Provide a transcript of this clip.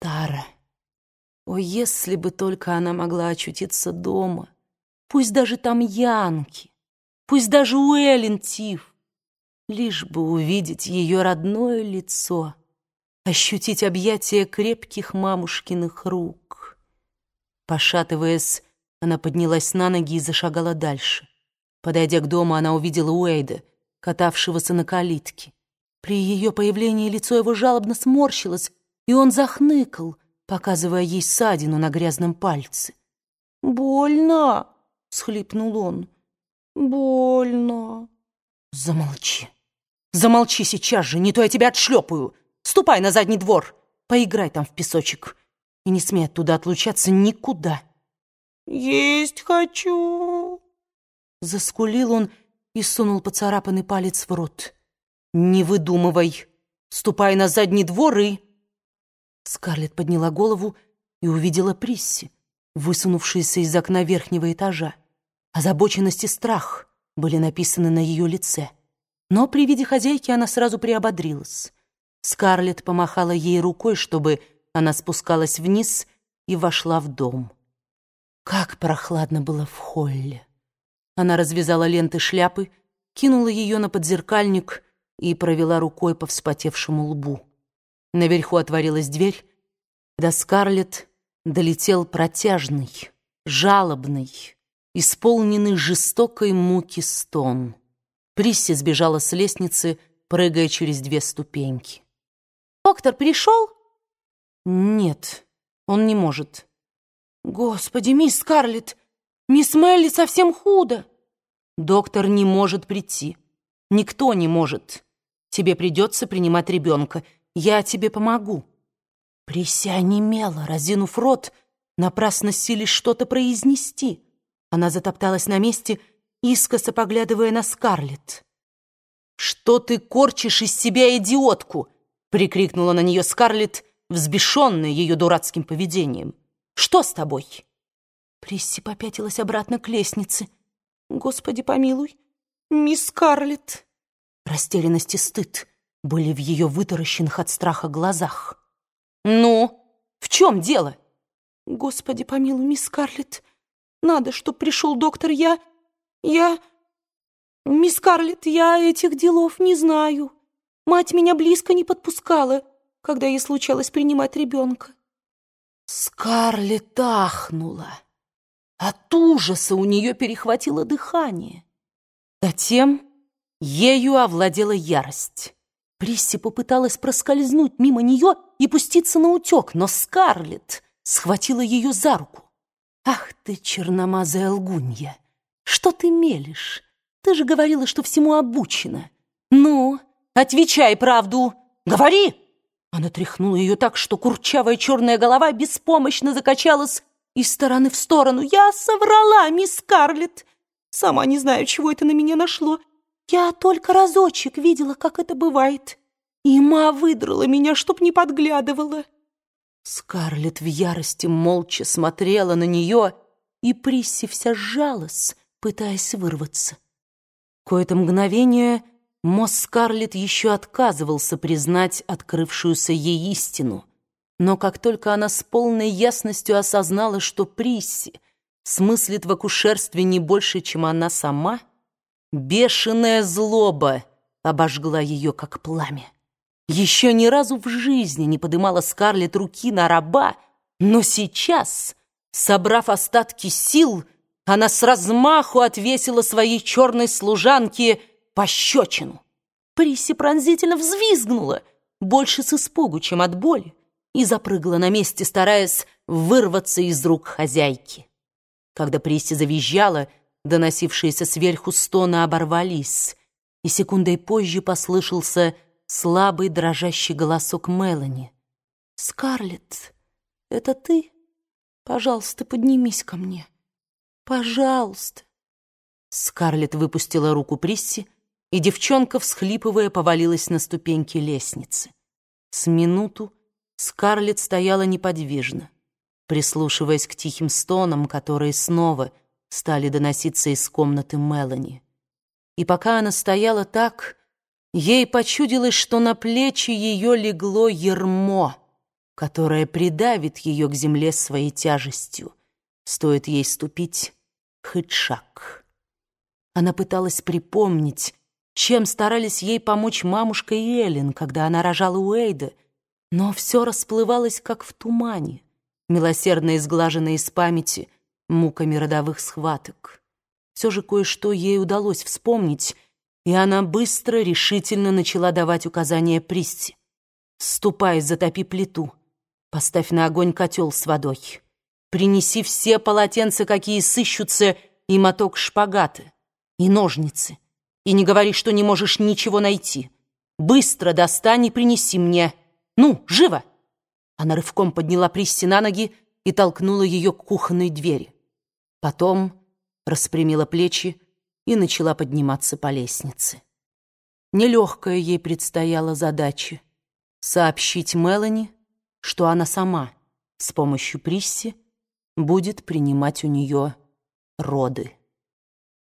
Тара. О, если бы только она могла очутиться дома. Пусть даже там Янки, пусть даже Уэллин Тиф. Лишь бы увидеть ее родное лицо, ощутить объятия крепких мамушкиных рук. Пошатываясь, она поднялась на ноги и зашагала дальше. Подойдя к дому, она увидела Уэйда, катавшегося на калитке. При ее появлении лицо его жалобно сморщилось, и он захныкал, показывая ей ссадину на грязном пальце. «Больно!» — схлипнул он. «Больно!» «Замолчи! Замолчи сейчас же, не то я тебя отшлепаю! Ступай на задний двор, поиграй там в песочек и не смей оттуда отлучаться никуда!» «Есть хочу!» Заскулил он и сунул поцарапанный палец в рот. «Не выдумывай! Ступай на задний двор и...» Скарлетт подняла голову и увидела Присси, высунувшиеся из окна верхнего этажа. Озабоченность и страх были написаны на ее лице. Но при виде хозяйки она сразу приободрилась. Скарлетт помахала ей рукой, чтобы она спускалась вниз и вошла в дом. Как прохладно было в холле. Она развязала ленты шляпы, кинула ее на подзеркальник и провела рукой по вспотевшему лбу. Наверху отворилась дверь, до Скарлетт долетел протяжный, жалобный, исполненный жестокой муки стон. Присси сбежала с лестницы, прыгая через две ступеньки. «Доктор пришел?» «Нет, он не может». «Господи, мисс Скарлетт, мисс Мелли совсем худо!» «Доктор не может прийти. Никто не может. Тебе придется принимать ребенка. Я тебе помогу». Прися немела, разинув рот, напрасно сились что-то произнести. Она затопталась на месте, искоса поглядывая на Скарлетт. «Что ты корчишь из себя идиотку?» — прикрикнула на нее Скарлетт, взбешенная ее дурацким поведением. «Что с тобой?» Присси попятилась обратно к лестнице. «Господи помилуй, мисс Скарлетт!» Растерянность и стыд были в ее вытаращенных от страха глазах. «Ну, в чем дело?» «Господи, помилуй, мисс Скарлетт, надо, чтоб пришел доктор. Я... я... Мисс Скарлетт, я этих делов не знаю. Мать меня близко не подпускала, когда ей случалось принимать ребенка». Скарлетт ахнула. От ужаса у нее перехватило дыхание. Затем ею овладела ярость. Присси попыталась проскользнуть мимо нее и пуститься на утек, но Скарлетт схватила ее за руку. «Ах ты, черномазая лгунья! Что ты мелешь? Ты же говорила, что всему обучена. Ну, отвечай правду! Говори!» Она тряхнула ее так, что курчавая черная голова беспомощно закачалась из стороны в сторону. «Я соврала, мисс Скарлетт! Сама не знаю, чего это на меня нашло. Я только разочек видела, как это бывает. И ма выдрала меня, чтоб не подглядывала. Скарлетт в ярости молча смотрела на нее, и Присси вся сжалась, пытаясь вырваться. Кое-то мгновение мозг Скарлетт еще отказывался признать открывшуюся ей истину. Но как только она с полной ясностью осознала, что Присси смыслит в акушерстве не больше, чем она сама — Бешеная злоба обожгла ее, как пламя. Еще ни разу в жизни не подымала Скарлетт руки на раба, но сейчас, собрав остатки сил, она с размаху отвесила своей черной служанке пощечину. Приси пронзительно взвизгнула, больше с испугу, чем от боли, и запрыгала на месте, стараясь вырваться из рук хозяйки. Когда Приси завизжала, доносившиеся сверху стоны оборвались, и секундой позже послышался слабый дрожащий голосок Мелани. «Скарлетт, это ты? Пожалуйста, поднимись ко мне. Пожалуйста!» Скарлетт выпустила руку Присси, и девчонка, всхлипывая, повалилась на ступеньки лестницы. С минуту Скарлетт стояла неподвижно, прислушиваясь к тихим стонам, которые снова стали доноситься из комнаты Мелани. И пока она стояла так, ей почудилось, что на плечи ее легло ермо, которая придавит ее к земле своей тяжестью, стоит ей ступить хоть шаг. Она пыталась припомнить, чем старались ей помочь мамушка и Эллен, когда она рожала Уэйда, но все расплывалось, как в тумане, милосердно изглаженное из памяти муками родовых схваток. Все же кое-что ей удалось вспомнить, и она быстро, решительно начала давать указания Присти. «Ступай, затопи плиту, поставь на огонь котел с водой, принеси все полотенца, какие сыщутся, и моток шпагата, и ножницы, и не говори, что не можешь ничего найти. Быстро достань и принеси мне. Ну, живо!» Она рывком подняла Присти на ноги и толкнула ее к кухонной двери. Потом распрямила плечи и начала подниматься по лестнице. Нелегкая ей предстояла задача — сообщить Мелани, что она сама с помощью Присси будет принимать у нее роды.